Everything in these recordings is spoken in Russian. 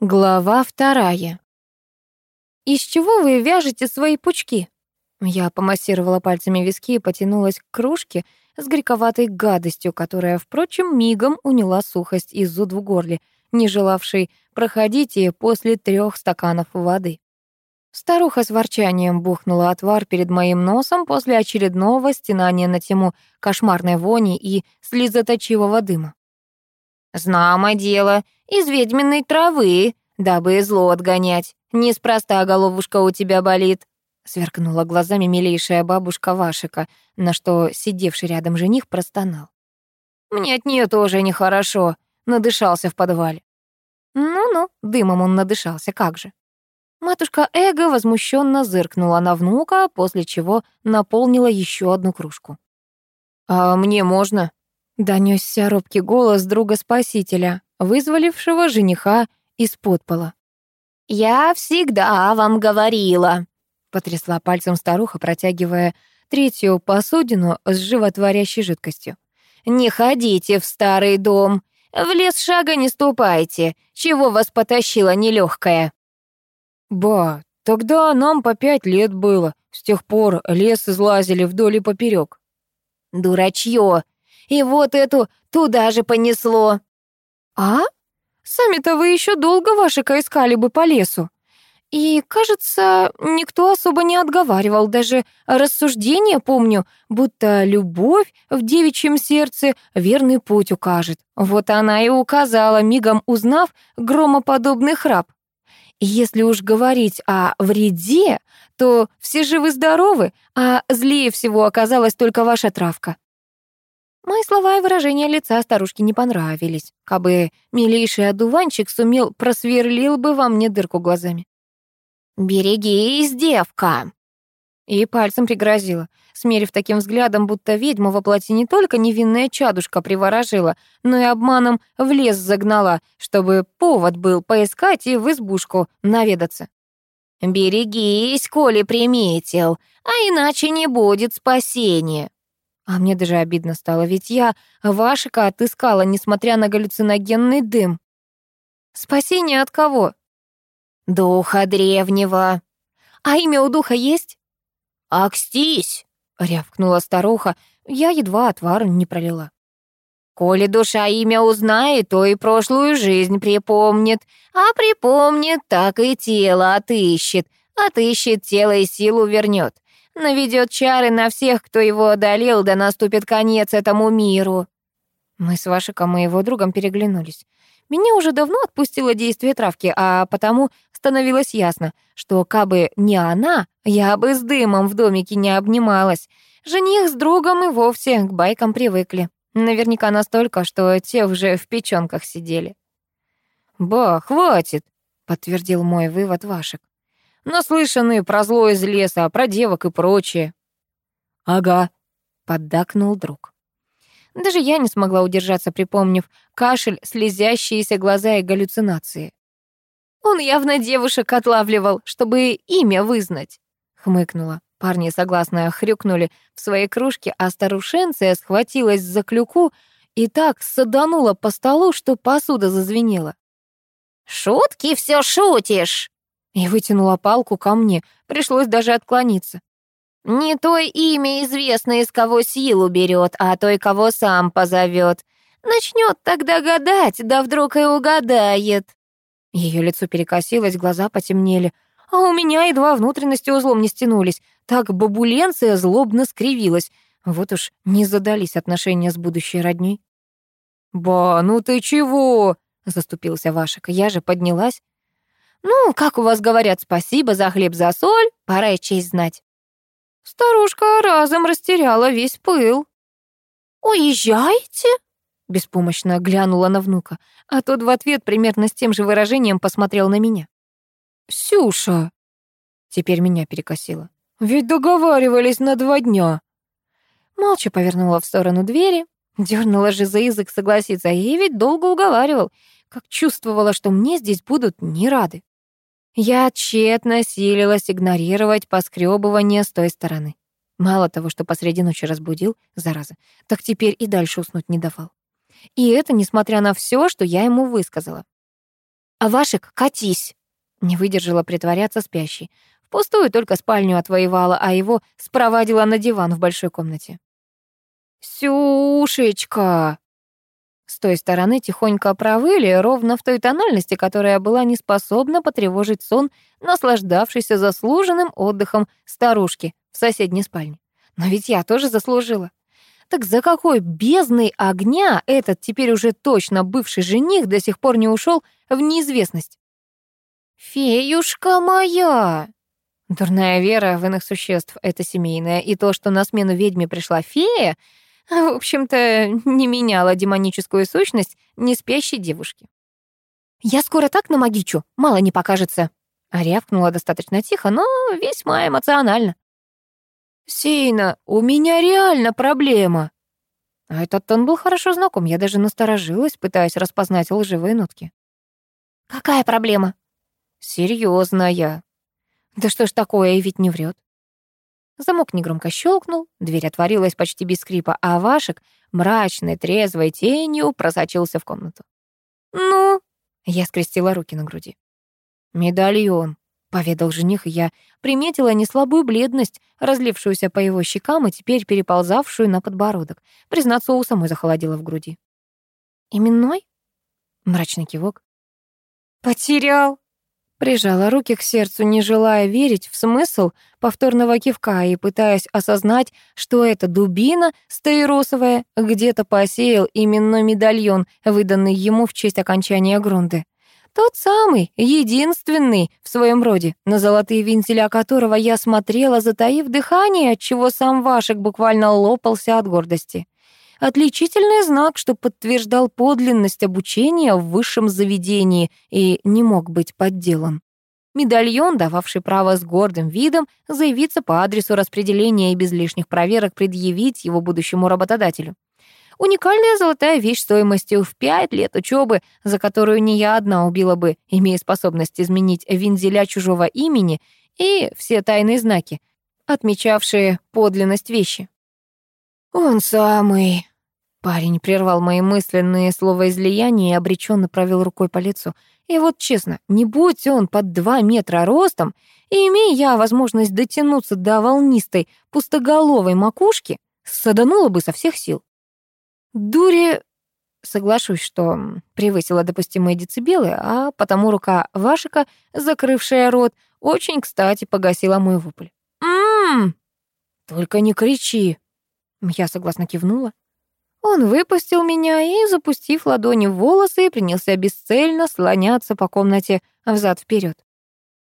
Глава вторая. «Из чего вы вяжете свои пучки?» Я помассировала пальцами виски и потянулась к кружке с горьковатой гадостью, которая, впрочем, мигом уняла сухость из зуд в горле, не желавшей проходить и после трех стаканов воды. Старуха с ворчанием бухнула отвар перед моим носом после очередного стенания на тему кошмарной вони и слезоточивого дыма. «Знамо дело, из ведьминой травы, дабы зло отгонять. Неспроста головушка у тебя болит», — сверкнула глазами милейшая бабушка Вашика, на что сидевший рядом жених простонал. «Мне от нее тоже нехорошо», — надышался в подвале. Ну-ну, дымом он надышался, как же. Матушка Эго возмущенно зыркнула на внука, после чего наполнила еще одну кружку. «А мне можно?» Донесся робкий голос друга-спасителя, вызволившего жениха из-под пола. «Я всегда вам говорила», — потрясла пальцем старуха, протягивая третью посудину с животворящей жидкостью. «Не ходите в старый дом, в лес шага не ступайте, чего вас потащила нелегкая». «Ба, тогда нам по пять лет было, с тех пор лес излазили вдоль и поперек. «Дурачье, и вот эту туда же понесло. А? Сами-то вы еще долго вашика искали бы по лесу. И, кажется, никто особо не отговаривал, даже рассуждение помню, будто любовь в девичьем сердце верный путь укажет. Вот она и указала, мигом узнав громоподобный храп. Если уж говорить о вреде, то все живы-здоровы, а злее всего оказалась только ваша травка. Мои слова и выражения лица старушки не понравились. Кабы милейший одуванчик сумел, просверлил бы во мне дырку глазами. «Берегись, девка!» И пальцем пригрозила, смерив таким взглядом, будто ведьма во плоти не только невинная чадушка приворожила, но и обманом в лес загнала, чтобы повод был поискать и в избушку наведаться. «Берегись, коли приметил, а иначе не будет спасения!» А мне даже обидно стало, ведь я Вашика отыскала, несмотря на галлюциногенный дым. Спасение от кого? Духа древнего. А имя у духа есть? Акстись, рявкнула старуха. Я едва отвар не пролила. Коли душа имя узнает, то и прошлую жизнь припомнит, а припомнит, так и тело отыщет, отыщет тело и силу вернет наведет чары на всех, кто его одолел, да наступит конец этому миру». Мы с Вашиком и его другом переглянулись. Меня уже давно отпустило действие травки, а потому становилось ясно, что кабы не она, я бы с дымом в домике не обнималась. Жених с другом и вовсе к байкам привыкли. Наверняка настолько, что те уже в печёнках сидели. «Ба, хватит», — подтвердил мой вывод Вашик. Наслышаны про зло из леса, про девок и прочее. Ага, поддакнул друг. Даже я не смогла удержаться, припомнив кашель, слезящиеся глаза и галлюцинации. Он явно девушек отлавливал, чтобы имя вызнать, хмыкнула. Парни согласно хрюкнули в своей кружке, а старушенция схватилась за клюку и так саданула по столу, что посуда зазвенела. «Шутки все шутишь!» И вытянула палку ко мне. Пришлось даже отклониться. «Не той имя известно, из кого силу берет, а той, кого сам позовет. Начнет тогда гадать, да вдруг и угадает». Ее лицо перекосилось, глаза потемнели, а у меня едва внутренности узлом не стянулись. Так бабуленция злобно скривилась. Вот уж не задались отношения с будущей родней. «Ба, ну ты чего?» — заступился Вашик. Я же поднялась. «Ну, как у вас говорят, спасибо за хлеб, за соль, пора и честь знать». Старушка разом растеряла весь пыл. «Уезжаете?» — беспомощно глянула на внука, а тот в ответ примерно с тем же выражением посмотрел на меня. «Сюша!» — теперь меня перекосило. «Ведь договаривались на два дня». Молча повернула в сторону двери, дернула же за язык согласиться, и ведь долго уговаривал, как чувствовала, что мне здесь будут не рады. Я тщетно силилась игнорировать поскребывание с той стороны. Мало того, что посреди ночи разбудил, зараза, так теперь и дальше уснуть не давал. И это несмотря на все, что я ему высказала. А Вашик, катись!» Не выдержала притворяться спящей. Впустую только спальню отвоевала, а его спровадила на диван в большой комнате. «Сюшечка!» С той стороны тихонько провыли, ровно в той тональности, которая была не способна потревожить сон, наслаждавшийся заслуженным отдыхом старушки в соседней спальне. Но ведь я тоже заслужила. Так за какой бездной огня этот теперь уже точно бывший жених до сих пор не ушел в неизвестность? «Феюшка моя!» Дурная вера в иных существ — это семейное, и то, что на смену ведьме пришла фея, в общем-то, не меняла демоническую сущность неспящей девушки. «Я скоро так намагичу, мало не покажется», — рявкнула достаточно тихо, но весьма эмоционально. «Сейна, у меня реально проблема». А этот тон был хорошо знаком, я даже насторожилась, пытаясь распознать лживые нотки. «Какая проблема?» «Серьезная». «Да что ж такое, и ведь не врет. Замок негромко щелкнул, дверь отворилась почти без скрипа, а Вашек, мрачной, трезвой тенью, просочился в комнату. «Ну?» — я скрестила руки на груди. «Медальон», — поведал жених, и я приметила неслабую бледность, разлившуюся по его щекам и теперь переползавшую на подбородок. Признаться, у самой захолодило в груди. «Именной?» — мрачный кивок. «Потерял», Прижала руки к сердцу, не желая верить в смысл повторного кивка и пытаясь осознать, что эта дубина стаиросовая где-то посеял именно медальон, выданный ему в честь окончания грунты. Тот самый, единственный в своем роде, на золотые вензеля которого я смотрела, затаив дыхание, отчего сам Вашек буквально лопался от гордости. Отличительный знак, что подтверждал подлинность обучения в высшем заведении и не мог быть подделан. Медальон, дававший право с гордым видом заявиться по адресу распределения и без лишних проверок предъявить его будущему работодателю. Уникальная золотая вещь стоимостью в пять лет учебы, за которую не я одна убила бы, имея способность изменить вензеля чужого имени и все тайные знаки, отмечавшие подлинность вещи. «Он самый...» Парень прервал мои мысленные словоизлияния и обреченно провел рукой по лицу. И вот честно, не будь он под два метра ростом, и имея я возможность дотянуться до волнистой, пустоголовой макушки, саданула бы со всех сил. Дури... Соглашусь, что превысила допустимые децибелы, а потому рука Вашика, закрывшая рот, очень кстати погасила мой вопль. «М-м-м!» «Только не кричи!» Я согласно кивнула. Он выпустил меня и, запустив ладони в волосы, принялся бесцельно слоняться по комнате взад вперед.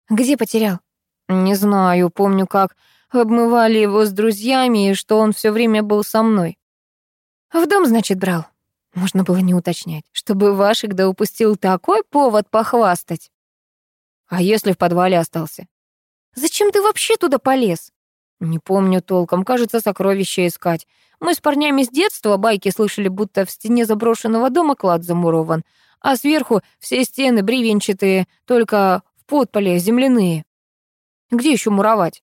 «Где потерял?» «Не знаю, помню, как обмывали его с друзьями, и что он все время был со мной». «В дом, значит, брал?» Можно было не уточнять, чтобы Вашик да упустил такой повод похвастать. «А если в подвале остался?» «Зачем ты вообще туда полез?» Не помню толком, кажется, сокровища искать. Мы с парнями с детства байки слышали, будто в стене заброшенного дома клад замурован, а сверху все стены бревенчатые, только в подполе земляные. Где еще муровать?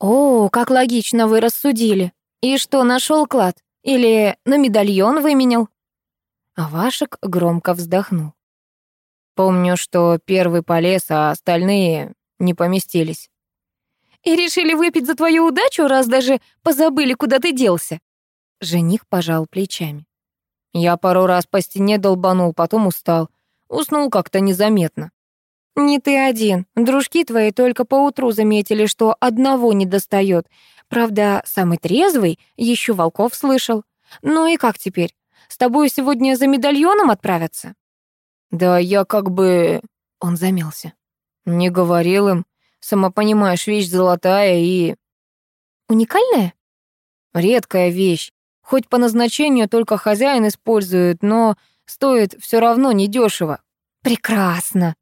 О, как логично вы рассудили. И что, нашел клад? Или на медальон выменял? А Вашек громко вздохнул. Помню, что первый полез, а остальные не поместились. И решили выпить за твою удачу, раз даже позабыли, куда ты делся?» Жених пожал плечами. Я пару раз по стене долбанул, потом устал. Уснул как-то незаметно. «Не ты один. Дружки твои только поутру заметили, что одного не достает. Правда, самый трезвый еще волков слышал. Ну и как теперь? С тобой сегодня за медальоном отправятся?» «Да я как бы...» Он замялся. «Не говорил им. Сама понимаешь, вещь золотая и... Уникальная? Редкая вещь. Хоть по назначению только хозяин использует, но стоит все равно недешево. Прекрасно.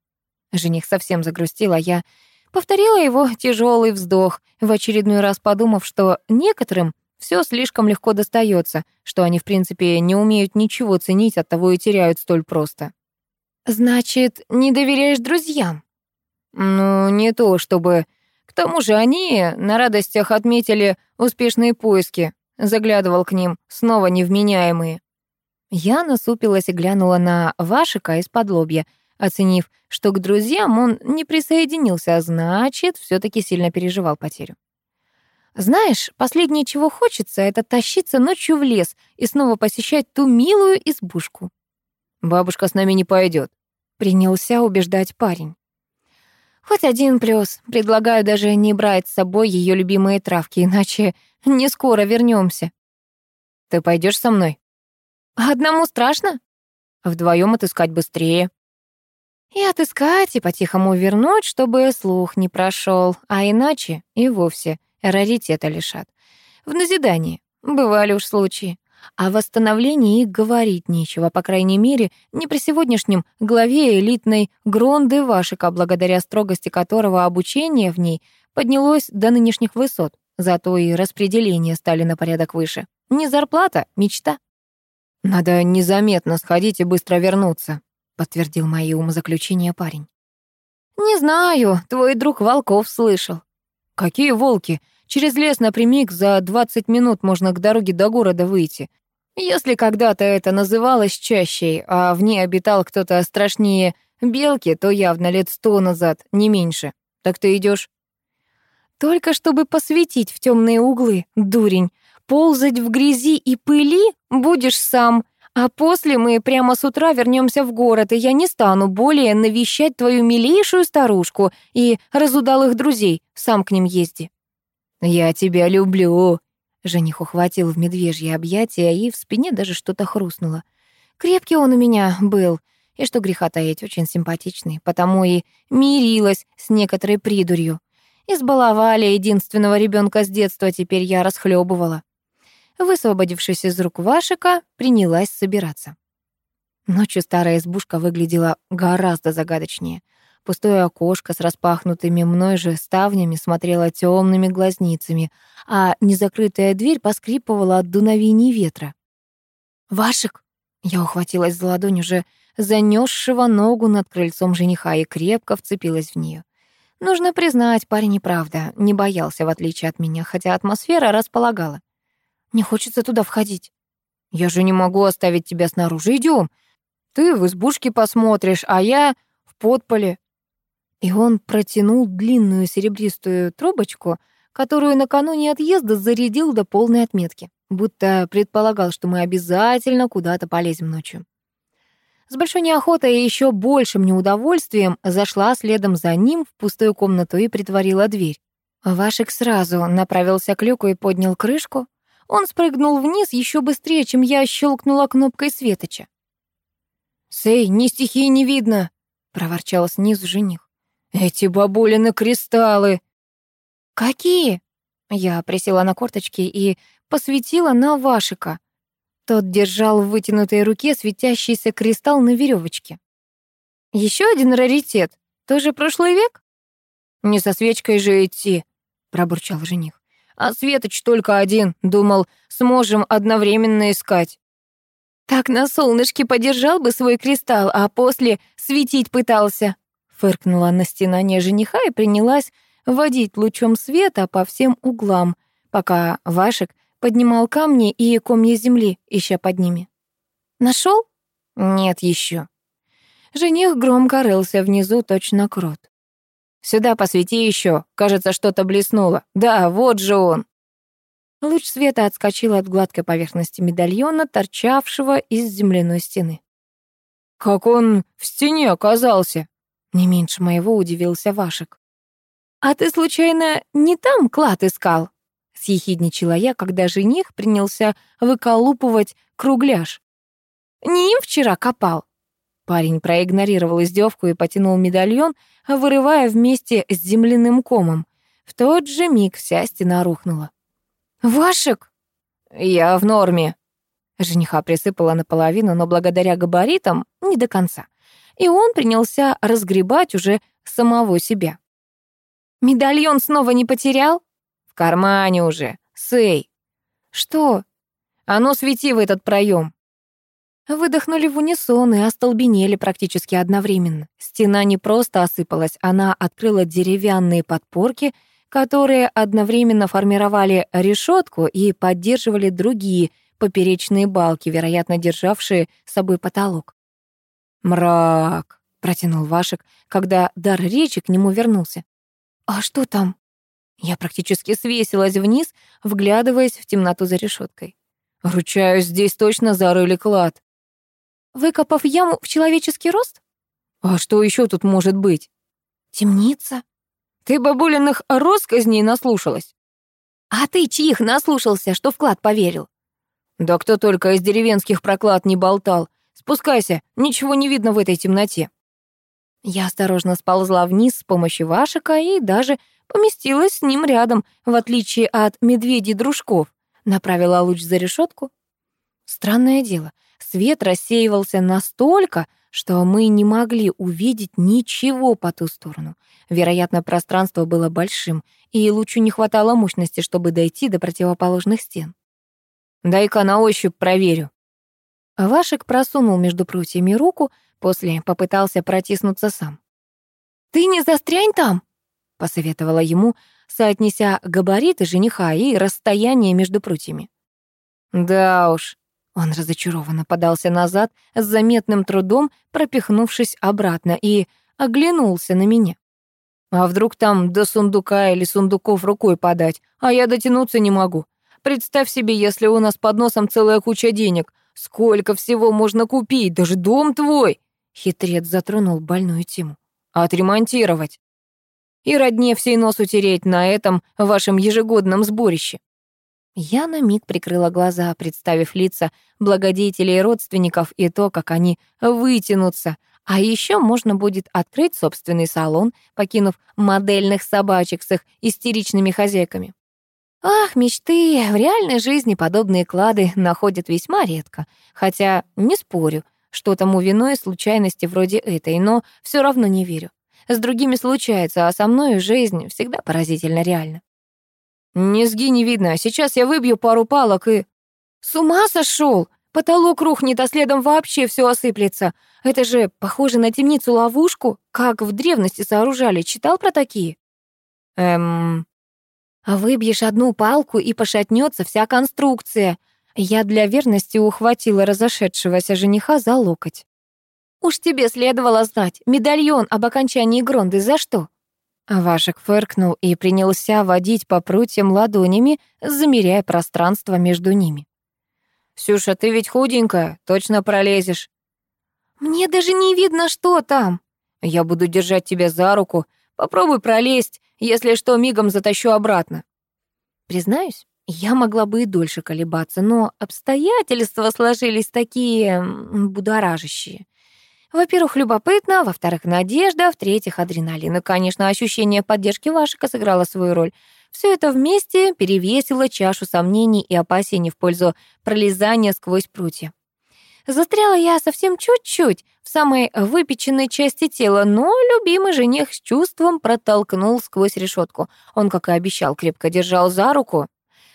Жених совсем загрустил, а я повторила его тяжелый вздох, в очередной раз подумав, что некоторым все слишком легко достается, что они, в принципе, не умеют ничего ценить, оттого и теряют столь просто. «Значит, не доверяешь друзьям?» Ну, не то чтобы. К тому же они на радостях отметили успешные поиски. Заглядывал к ним, снова невменяемые. Я насупилась и глянула на Вашика из-под лобья. Оценив, что к друзьям он не присоединился, а значит, все таки сильно переживал потерю. Знаешь, последнее, чего хочется, это тащиться ночью в лес и снова посещать ту милую избушку. Бабушка с нами не пойдет, принялся убеждать парень. Хоть один плюс. Предлагаю даже не брать с собой ее любимые травки, иначе не скоро вернемся. Ты пойдешь со мной? Одному страшно? Вдвоем отыскать быстрее. И отыскать, и по-тихому вернуть, чтобы слух не прошел, а иначе и вовсе раритета лишат. В назидание. Бывали уж случаи. О восстановлении их говорить нечего, по крайней мере, не при сегодняшнем главе элитной Гронды Вашика, благодаря строгости которого обучение в ней поднялось до нынешних высот. Зато и распределения стали на порядок выше. Не зарплата, мечта. «Надо незаметно сходить и быстро вернуться», — подтвердил мои умозаключения парень. «Не знаю, твой друг Волков слышал». «Какие волки? Через лес напрямик за 20 минут можно к дороге до города выйти. Если когда-то это называлось чащей, а в ней обитал кто-то страшнее белки, то явно лет сто назад, не меньше. Так ты идешь? Только чтобы посветить в темные углы, дурень. Ползать в грязи и пыли будешь сам, а после мы прямо с утра вернемся в город, и я не стану более навещать твою милейшую старушку и разудалых друзей, сам к ним езди. «Я тебя люблю!» Жених ухватил в медвежье объятия, и в спине даже что-то хрустнуло. Крепкий он у меня был, и что греха таить, очень симпатичный, потому и мирилась с некоторой придурью. Избаловали единственного ребенка с детства, теперь я расхлебывала. Высвободившись из рук Вашика, принялась собираться. Ночью старая избушка выглядела гораздо загадочнее — Пустое окошко с распахнутыми мной же ставнями смотрело темными глазницами, а незакрытая дверь поскрипывала от дуновений ветра. «Вашик!» — я ухватилась за ладонь уже занесшего ногу над крыльцом жениха и крепко вцепилась в нее. Нужно признать, парень и правда не боялся, в отличие от меня, хотя атмосфера располагала. Не хочется туда входить. Я же не могу оставить тебя снаружи. Идем. Ты в избушке посмотришь, а я в подполе. И он протянул длинную серебристую трубочку, которую накануне отъезда зарядил до полной отметки, будто предполагал, что мы обязательно куда-то полезем ночью. С большой неохотой и еще большим неудовольствием зашла следом за ним в пустую комнату и притворила дверь. Вашик сразу направился к люку и поднял крышку. Он спрыгнул вниз еще быстрее, чем я щелкнула кнопкой светоча. «Сэй, ни стихии не видно!» — проворчал снизу жених. Эти бабулины кристаллы. Какие? Я присела на корточки и посветила на Вашика. Тот держал в вытянутой руке светящийся кристалл на веревочке. Еще один раритет. Тоже прошлый век? Не со свечкой же идти, пробурчал жених. А светоч только один. Думал, сможем одновременно искать. Так на солнышке подержал бы свой кристалл, а после светить пытался. Фыркнула на стенание жениха и принялась водить лучом света по всем углам, пока Вашек поднимал камни и комья земли, ища под ними. Нашел? Нет еще. Жених громко рылся внизу, точно крот. «Сюда посвети еще, кажется, что-то блеснуло. Да, вот же он!» Луч света отскочил от гладкой поверхности медальона, торчавшего из земляной стены. «Как он в стене оказался?» Не меньше моего удивился Вашек. «А ты, случайно, не там клад искал?» Съехидничала я, когда жених принялся выколупывать кругляш. «Не им вчера копал?» Парень проигнорировал издевку и потянул медальон, вырывая вместе с земляным комом. В тот же миг вся стена рухнула. «Вашек!» «Я в норме». Жениха присыпала наполовину, но благодаря габаритам не до конца и он принялся разгребать уже самого себя. «Медальон снова не потерял?» «В кармане уже. Сэй!» «Что?» «А ну, свети в этот проем!» Выдохнули в унисон и остолбенели практически одновременно. Стена не просто осыпалась, она открыла деревянные подпорки, которые одновременно формировали решетку и поддерживали другие поперечные балки, вероятно, державшие собой потолок. «Мрак!» протянул Вашек, когда дар речи к нему вернулся. «А что там?» Я практически свесилась вниз, вглядываясь в темноту за решеткой. «Ручаюсь, здесь точно зарыли клад». «Выкопав яму в человеческий рост?» «А что еще тут может быть?» «Темница». «Ты бабулиных россказней наслушалась?» «А ты чьих наслушался, что вклад поверил?» «Да кто только из деревенских проклад не болтал. Спускайся, ничего не видно в этой темноте». Я осторожно сползла вниз с помощью Вашика и даже поместилась с ним рядом, в отличие от медведей-дружков. Направила луч за решетку. Странное дело, свет рассеивался настолько, что мы не могли увидеть ничего по ту сторону. Вероятно, пространство было большим, и лучу не хватало мощности, чтобы дойти до противоположных стен. «Дай-ка на ощупь проверю». Вашек просунул между прутьями руку, после попытался протиснуться сам. «Ты не застрянь там!» — посоветовала ему, соотнеся габариты жениха и расстояние между прутьями. «Да уж», он разочарованно подался назад, с заметным трудом пропихнувшись обратно, и оглянулся на меня. «А вдруг там до сундука или сундуков рукой подать, а я дотянуться не могу? Представь себе, если у нас под носом целая куча денег. Сколько всего можно купить, даже дом твой!» Хитрец затронул больную тему. «Отремонтировать. И родне всей нос утереть на этом вашем ежегодном сборище. Я на миг прикрыла глаза, представив лица благодетелей и родственников и то, как они вытянутся. А еще можно будет открыть собственный салон, покинув модельных собачек с их истеричными хозяйками. Ах, мечты! В реальной жизни подобные клады находят весьма редко. Хотя, не спорю, что тому виной случайности вроде этой, но все равно не верю. С другими случается, а со мной жизнь всегда поразительно реальна. «Низги не видно, сейчас я выбью пару палок и...» «С ума сошел! Потолок рухнет, а следом вообще все осыплется. Это же похоже на темницу-ловушку, как в древности сооружали. Читал про такие?» «Эм...» «А «Выбьешь одну палку, и пошатнется вся конструкция». Я для верности ухватила разошедшегося жениха за локоть. «Уж тебе следовало знать, медальон об окончании Гронды за что?» Вашек фыркнул и принялся водить по прутьям ладонями, замеряя пространство между ними. «Сюша, ты ведь худенькая, точно пролезешь». «Мне даже не видно, что там». «Я буду держать тебя за руку. Попробуй пролезть, если что, мигом затащу обратно». Признаюсь, я могла бы и дольше колебаться, но обстоятельства сложились такие будоражащие. Во-первых, любопытно, во-вторых, надежда, в-третьих, адреналин. И, конечно, ощущение поддержки Вашика сыграло свою роль. Все это вместе перевесило чашу сомнений и опасений в пользу пролезания сквозь прутья. Застряла я совсем чуть-чуть, в самой выпеченной части тела, но любимый жених с чувством протолкнул сквозь решетку. Он, как и обещал, крепко держал за руку.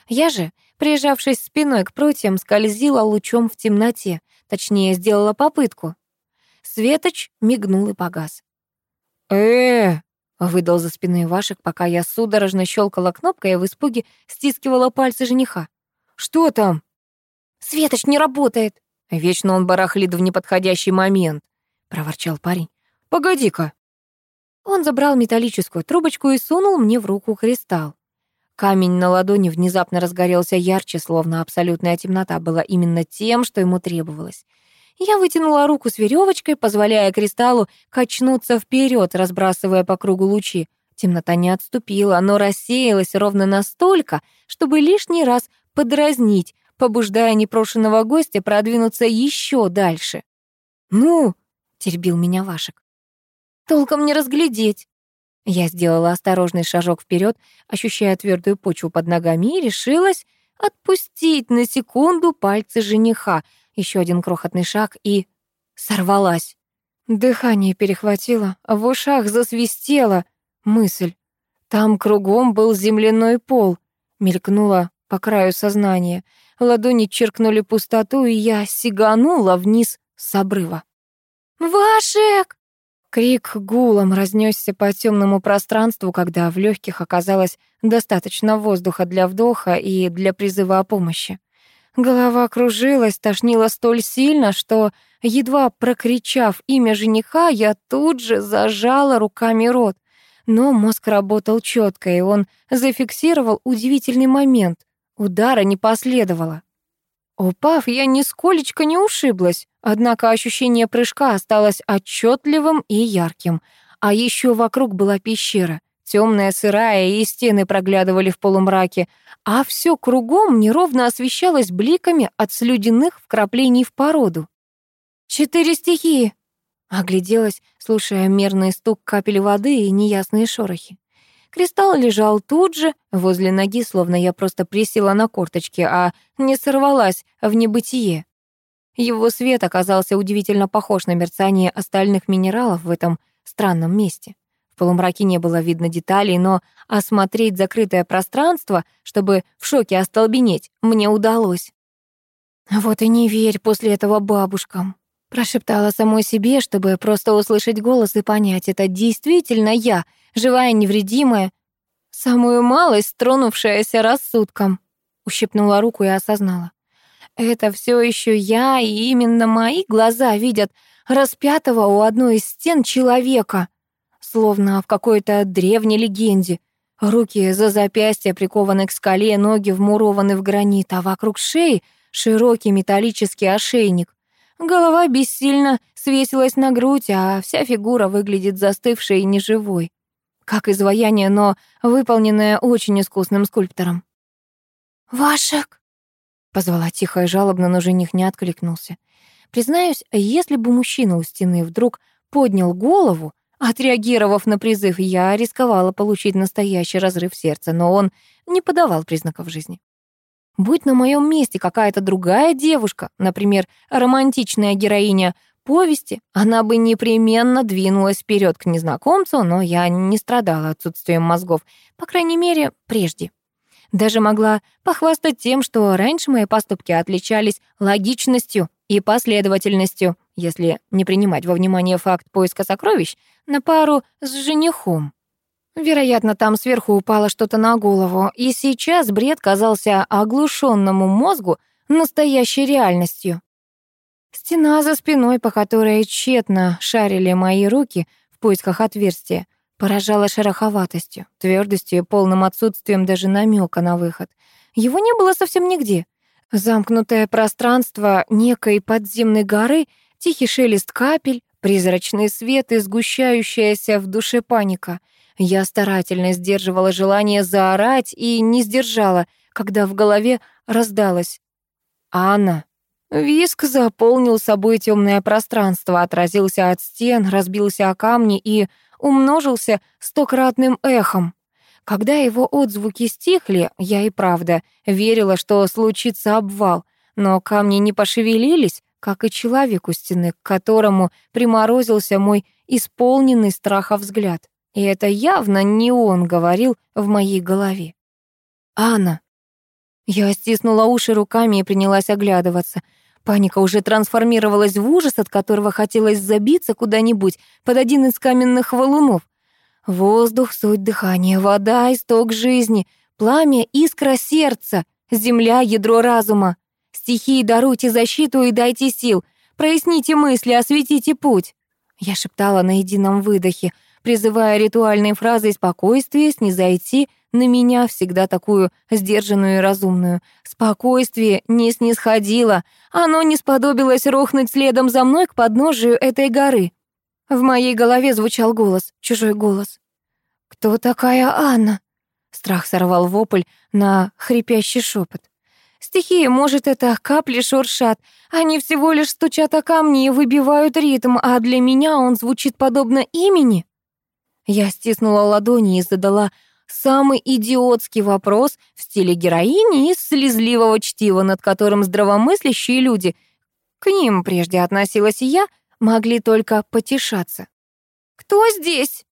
Я же, прижавшись спиной к прутьям, скользила лучом в темноте. Точнее, сделала попытку. Светоч мигнул и погас. э выдал за спиной Вашек, пока я судорожно щелкала кнопкой и в испуге стискивала пальцы жениха. «Что там?» «Светоч не работает!» «Вечно он барахлит в неподходящий момент», — проворчал парень. «Погоди-ка». Он забрал металлическую трубочку и сунул мне в руку кристалл. Камень на ладони внезапно разгорелся ярче, словно абсолютная темнота была именно тем, что ему требовалось. Я вытянула руку с веревочкой, позволяя кристаллу качнуться вперед, разбрасывая по кругу лучи. Темнота не отступила, но рассеялась ровно настолько, чтобы лишний раз подразнить, побуждая непрошенного гостя продвинуться еще дальше. «Ну!» — теребил меня Вашек. «Толком не разглядеть». Я сделала осторожный шажок вперед, ощущая твердую почву под ногами, и решилась отпустить на секунду пальцы жениха — еще один крохотный шаг и... Сорвалась. Дыхание перехватило, в ушах засвистело. Мысль. Там кругом был земляной пол. Мелькнула по краю сознания. Ладони черкнули пустоту, и я сиганула вниз с обрыва. «Вашек!» Крик гулом разнесся по темному пространству, когда в легких оказалось достаточно воздуха для вдоха и для призыва о помощи. Голова кружилась, тошнило столь сильно, что, едва прокричав имя жениха, я тут же зажала руками рот. Но мозг работал четко, и он зафиксировал удивительный момент. Удара не последовало. Упав, я нисколечко не ушиблась, однако ощущение прыжка осталось отчетливым и ярким. А еще вокруг была пещера, темная, сырая, и стены проглядывали в полумраке, а все кругом неровно освещалось бликами от слюдяных вкраплений в породу. «Четыре стихии!» Огляделась, слушая мерный стук капель воды и неясные шорохи. Кристалл лежал тут же, возле ноги, словно я просто присела на корточки, а не сорвалась в небытие. Его свет оказался удивительно похож на мерцание остальных минералов в этом странном месте. В полумраке не было видно деталей, но осмотреть закрытое пространство, чтобы в шоке остолбенеть, мне удалось. «Вот и не верь после этого бабушкам», — прошептала самой себе, чтобы просто услышать голос и понять, это действительно я, живая, невредимая, самую малость тронувшаяся рассудком. Ущипнула руку и осознала. Это все еще я, и именно мои глаза видят распятого у одной из стен человека — словно в какой-то древней легенде. Руки за запястья прикованы к скале, ноги вмурованы в гранит, а вокруг шеи широкий металлический ошейник. Голова бессильно свесилась на грудь, а вся фигура выглядит застывшей и неживой. Как изваяние, но выполненное очень искусным скульптором. «Вашек!» — позвала тихо и жалобно, но жених не откликнулся. Признаюсь, если бы мужчина у стены вдруг поднял голову, Отреагировав на призыв, я рисковала получить настоящий разрыв сердца, но он не подавал признаков жизни. Будь на моем месте какая-то другая девушка, например, романтичная героиня повести, она бы непременно двинулась вперед к незнакомцу, но я не страдала отсутствием мозгов, по крайней мере, прежде. Даже могла похвастать тем, что раньше мои поступки отличались логичностью и последовательностью, если не принимать во внимание факт поиска сокровищ, на пару с женихом. Вероятно, там сверху упало что-то на голову, и сейчас бред казался оглушенному мозгу настоящей реальностью. Стена за спиной, по которой тщетно шарили мои руки в поисках отверстия, поражала шероховатостью, твердостью и полным отсутствием даже намека на выход. Его не было совсем нигде. Замкнутое пространство некой подземной горы, тихий шелест капель, призрачный свет и сгущающаяся в душе паника. Я старательно сдерживала желание заорать и не сдержала, когда в голове раздалось «Анна». Виск заполнил собой темное пространство, отразился от стен, разбился о камни и умножился стократным эхом. Когда его отзвуки стихли, я и правда верила, что случится обвал, но камни не пошевелились, как и человек у стены, к которому приморозился мой исполненный страха взгляд. И это явно не он говорил в моей голове. «Анна!» Я стиснула уши руками и принялась оглядываться. Паника уже трансформировалась в ужас, от которого хотелось забиться куда-нибудь под один из каменных валунов. Воздух — суть дыхания, вода — исток жизни, пламя — искра сердца, земля — ядро разума. Стихии даруйте защиту и дайте сил, проясните мысли, осветите путь. Я шептала на едином выдохе, призывая ритуальной фразой спокойствие снизойти на меня, всегда такую сдержанную и разумную. Спокойствие не снисходило, оно не сподобилось рухнуть следом за мной к подножию этой горы. В моей голове звучал голос, чужой голос. «Кто такая Анна?» Страх сорвал вопль на хрипящий шепот. Стихия, может, это капли шуршат. Они всего лишь стучат о камни и выбивают ритм, а для меня он звучит подобно имени. Я стиснула ладони и задала самый идиотский вопрос в стиле героини из слезливого чтива, над которым здравомыслящие люди, к ним прежде относилась и я, могли только потешаться. «Кто здесь?»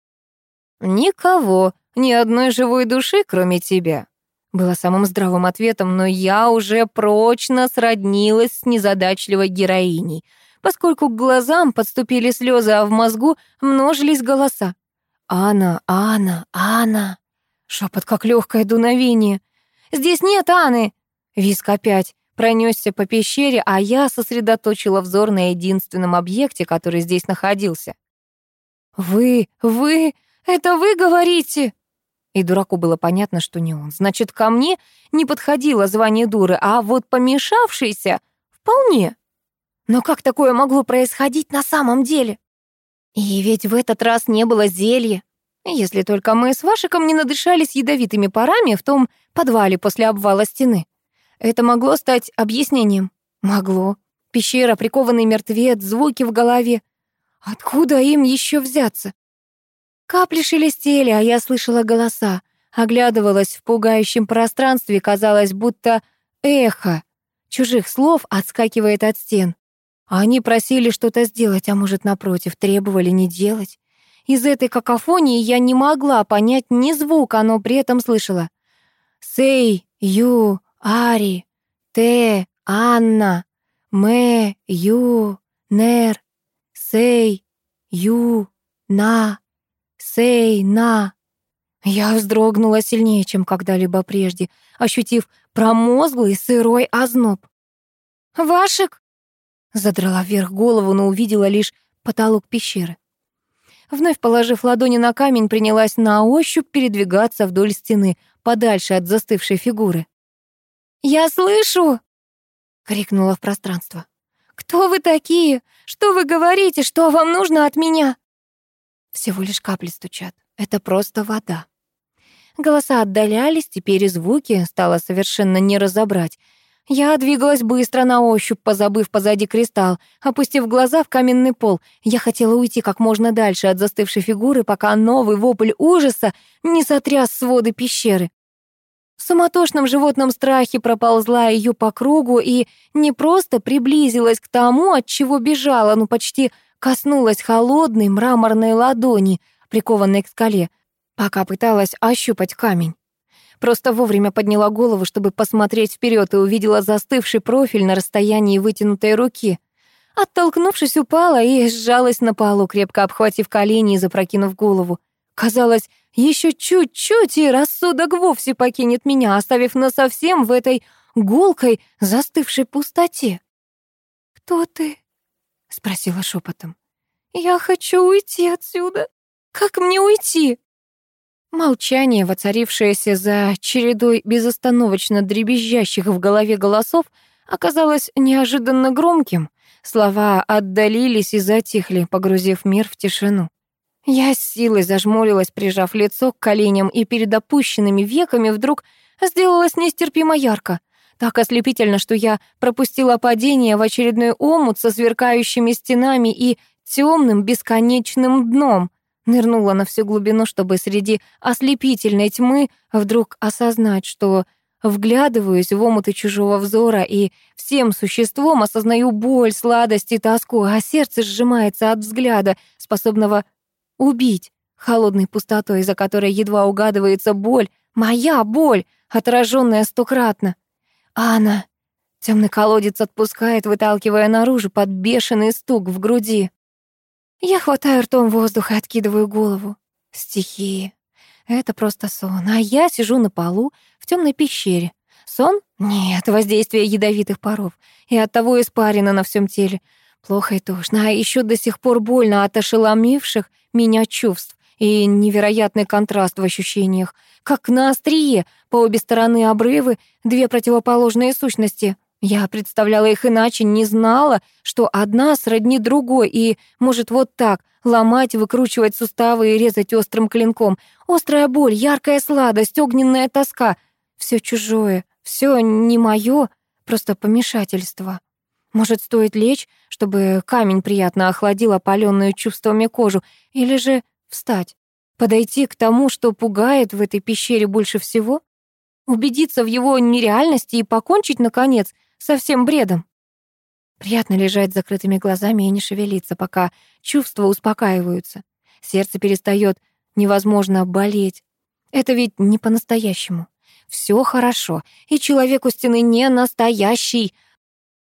«Никого, ни одной живой души, кроме тебя», было самым здравым ответом, но я уже прочно сроднилась с незадачливой героиней, поскольку к глазам подступили слезы, а в мозгу множились голоса. «Анна, Анна, Анна!» Шепот, как легкое дуновение. «Здесь нет Анны!» Виск опять. пронесся по пещере, а я сосредоточила взор на единственном объекте, который здесь находился. «Вы, вы, это вы говорите?» И дураку было понятно, что не он. Значит, ко мне не подходило звание дуры, а вот помешавшийся вполне. Но как такое могло происходить на самом деле? И ведь в этот раз не было зелья. Если только мы с Вашиком не надышались ядовитыми парами в том подвале после обвала стены. Это могло стать объяснением. Могло. Пещера, прикованный мертвец, звуки в голове. Откуда им еще взяться? Капли шелестели, а я слышала голоса. Оглядывалась в пугающем пространстве, казалось, будто эхо чужих слов отскакивает от стен. Они просили что-то сделать, а может, напротив, требовали не делать. Из этой какофонии я не могла понять ни звука, но при этом слышала. «Сей, ю, ари, те, Анна, мэ, ю, нер, сей, ю, на, сей, на». Я вздрогнула сильнее, чем когда-либо прежде, ощутив промозглый сырой озноб. «Вашек?» Задрала вверх голову, но увидела лишь потолок пещеры. Вновь положив ладони на камень, принялась на ощупь передвигаться вдоль стены, подальше от застывшей фигуры. «Я слышу!» — крикнула в пространство. «Кто вы такие? Что вы говорите? Что вам нужно от меня?» Всего лишь капли стучат. Это просто вода. Голоса отдалялись, теперь и звуки стало совершенно не разобрать. Я двигалась быстро на ощупь, позабыв позади кристалл, опустив глаза в каменный пол. Я хотела уйти как можно дальше от застывшей фигуры, пока новый вопль ужаса не сотряс своды пещеры. В суматошном животном страхе проползла ее по кругу и не просто приблизилась к тому, от чего бежала, но почти коснулась холодной мраморной ладони, прикованной к скале, пока пыталась ощупать камень. Просто вовремя подняла голову, чтобы посмотреть вперед, и увидела застывший профиль на расстоянии вытянутой руки. Оттолкнувшись, упала и сжалась на полу, крепко обхватив колени и запрокинув голову. Казалось, еще чуть-чуть, и рассудок вовсе покинет меня, оставив насовсем в этой гулкой, застывшей пустоте. «Кто ты?» — спросила шепотом. «Я хочу уйти отсюда. Как мне уйти?» Молчание, воцарившееся за чередой безостановочно дребезжащих в голове голосов, оказалось неожиданно громким. Слова отдалились и затихли, погрузив мир в тишину. Я с силой зажмурилась, прижав лицо к коленям, и перед опущенными веками вдруг сделалось нестерпимо ярко. Так ослепительно, что я пропустила падение в очередной омут со сверкающими стенами и темным бесконечным дном — Нырнула на всю глубину, чтобы среди ослепительной тьмы вдруг осознать, что вглядываюсь в омуты чужого взора и всем существом осознаю боль, сладость и тоску, а сердце сжимается от взгляда, способного убить холодной пустотой, за которой едва угадывается боль, моя боль, отраженная стократно. Анна. Темный колодец отпускает, выталкивая наружу под бешеный стук в груди. Я хватаю ртом воздух и откидываю голову. Стихии. Это просто сон. А я сижу на полу в темной пещере. Сон? Нет, воздействие ядовитых паров. И оттого испарина на всем теле. Плохо и тошно. А еще до сих пор больно от ошеломивших меня чувств. И невероятный контраст в ощущениях. Как на острие, по обе стороны обрывы, две противоположные сущности — я представляла их иначе, не знала, что одна сродни другой и может вот так ломать, выкручивать суставы и резать острым клинком. Острая боль, яркая сладость, огненная тоска. Все чужое, все не мое, просто помешательство. Может, стоит лечь, чтобы камень приятно охладил опаленную чувствами кожу, или же встать, подойти к тому, что пугает в этой пещере больше всего? Убедиться в его нереальности и покончить, наконец, совсем бредом. Приятно лежать с закрытыми глазами и не шевелиться, пока чувства успокаиваются. Сердце перестает невозможно болеть. Это ведь не по-настоящему. Все хорошо, и человек у стены не настоящий.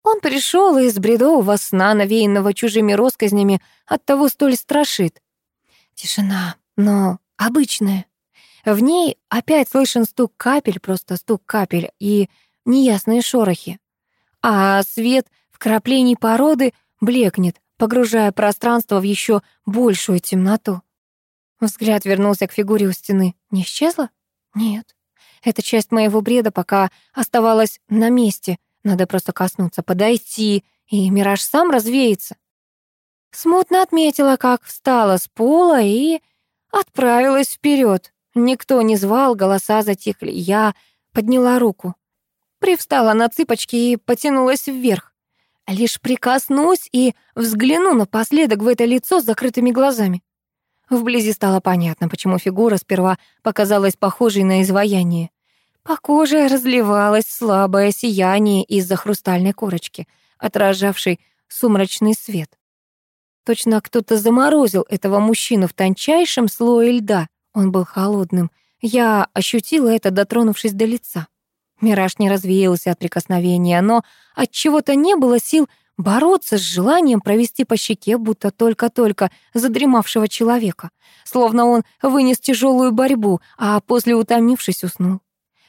Он пришел из бредового сна, навеянного чужими росказнями, оттого столь страшит. Тишина, но обычная. В ней опять слышен стук капель, просто стук капель и неясные шорохи. А свет вкраплений породы блекнет, погружая пространство в еще большую темноту. Взгляд вернулся к фигуре у стены. Не исчезла? Нет. Эта часть моего бреда пока оставалась на месте. Надо просто коснуться, подойти, и мираж сам развеется. Смутно отметила, как встала с пола и отправилась вперед. Никто не звал, голоса затихли. Я подняла руку. Привстала на цыпочки и потянулась вверх. Лишь прикоснусь и взгляну напоследок в это лицо с закрытыми глазами. Вблизи стало понятно, почему фигура сперва показалась похожей на изваяние. По коже разливалось слабое сияние из-за хрустальной корочки, отражавшей сумрачный свет. Точно кто-то заморозил этого мужчину в тончайшем слое льда. Он был холодным. Я ощутила это, дотронувшись до лица. Мираж не развеялся от прикосновения, но от чего-то не было сил бороться с желанием провести по щеке будто только-только задремавшего человека, словно он вынес тяжелую борьбу, а после, утомившись, уснул.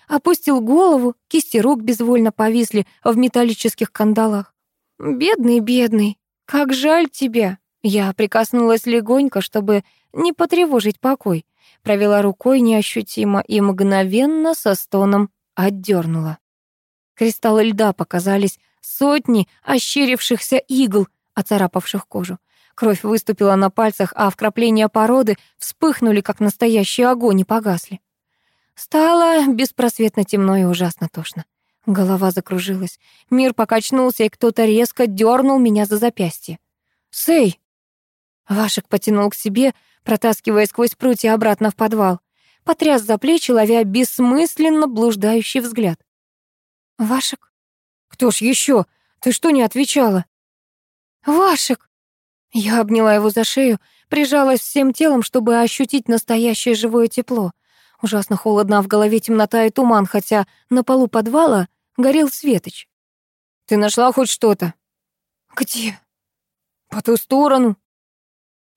Опустил голову, кисти рук безвольно повисли в металлических кандалах. «Бедный, бедный, как жаль тебя!» Я прикоснулась легонько, чтобы не потревожить покой, провела рукой неощутимо и мгновенно со стоном отдернула. Кристаллы льда показались сотни ощерившихся игл, оцарапавших кожу. Кровь выступила на пальцах, а вкрапления породы вспыхнули, как настоящий огонь, и погасли. Стало беспросветно темно и ужасно тошно. Голова закружилась. Мир покачнулся, и кто-то резко дернул меня за запястье. «Сэй!» Вашек потянул к себе, протаскивая сквозь прутья обратно в подвал. Потряс за плечи, ловя бессмысленно блуждающий взгляд. «Вашек?» «Кто ж еще? Ты что не отвечала?» «Вашек!» Я обняла его за шею, прижалась всем телом, чтобы ощутить настоящее живое тепло. Ужасно холодно, а в голове темнота и туман, хотя на полу подвала горел светоч. «Ты нашла хоть что-то?» «Где?» «По ту сторону».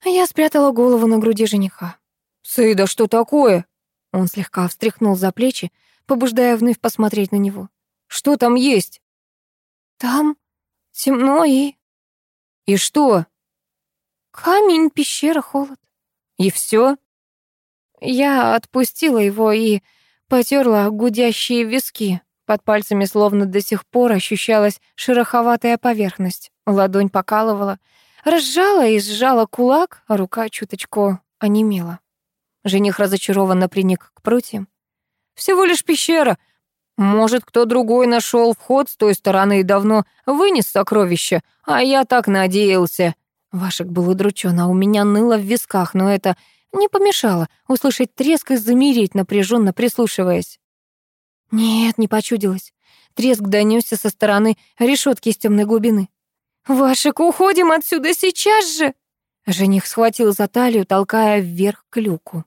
Я спрятала голову на груди жениха. «Сыда, что такое?» Он слегка встряхнул за плечи, побуждая вновь посмотреть на него. «Что там есть?» Там темно и... И что? Камень, пещера, холод. И все? Я отпустила его и потерла гудящие виски. Под пальцами словно до сих пор ощущалась шероховатая поверхность. Ладонь покалывала. Разжала и сжала кулак, а рука чуточку онемела. Жених разочарованно приник к прутьям. «Всего лишь пещера, может, кто другой нашел вход с той стороны и давно вынес сокровище, а я так надеялся. Вашек был удручен, а у меня ныло в висках, но это не помешало услышать треск и замереть, напряженно прислушиваясь. Нет, не почудилось. Треск донесся со стороны решетки из темной глубины. «Вашек, уходим отсюда сейчас же!» Жених схватил за талию, толкая вверх к люку.